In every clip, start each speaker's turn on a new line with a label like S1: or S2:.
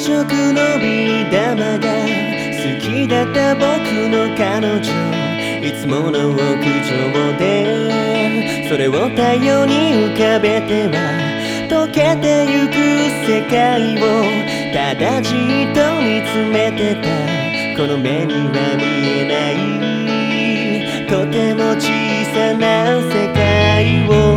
S1: 食のビー玉が好きだった僕の彼女いつもの屋上でそれを太陽に浮かべては溶けてゆく世界をただじっと見つめてた。この目には見えないとても小さな世界を。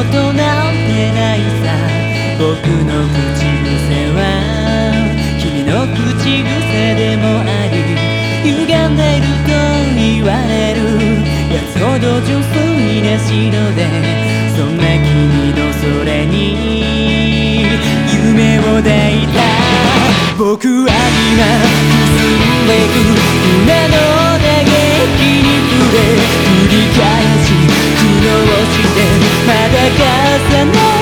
S1: ことなんてないさ僕の口癖は君の口癖でもあり歪んでると言われるやつほど純粋な白でそんな君のそれに夢を抱いた僕は今進んでく胸の嘆きに触れ繰り返重ね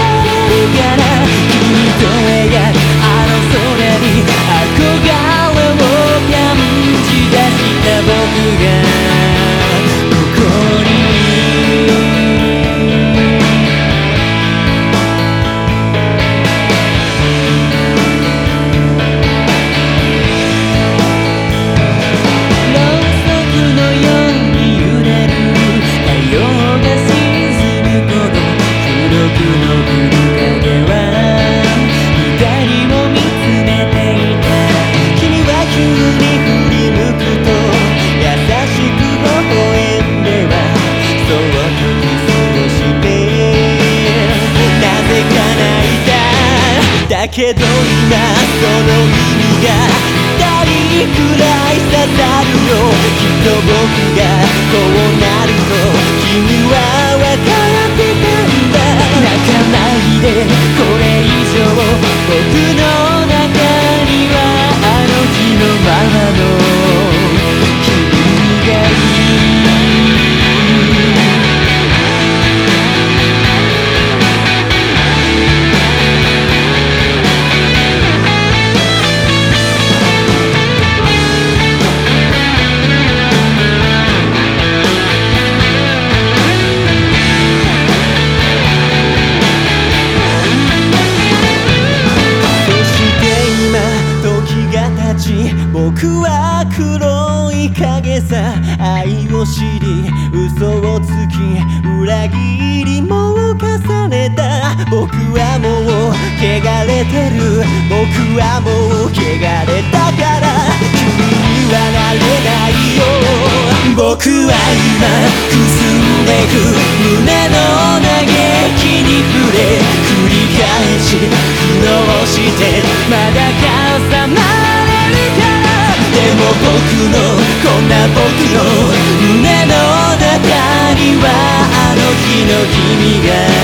S1: だけど今その意味が二人くらい刺さるよ。きっと僕がこうてる。僕はもう汚れたから。君にはなれないよ。僕は今くすんでく。胸の嘆きに触れ。繰り返し苦悩してまだ重なれるからでも僕のこんな僕の胸の中にはあの日の君が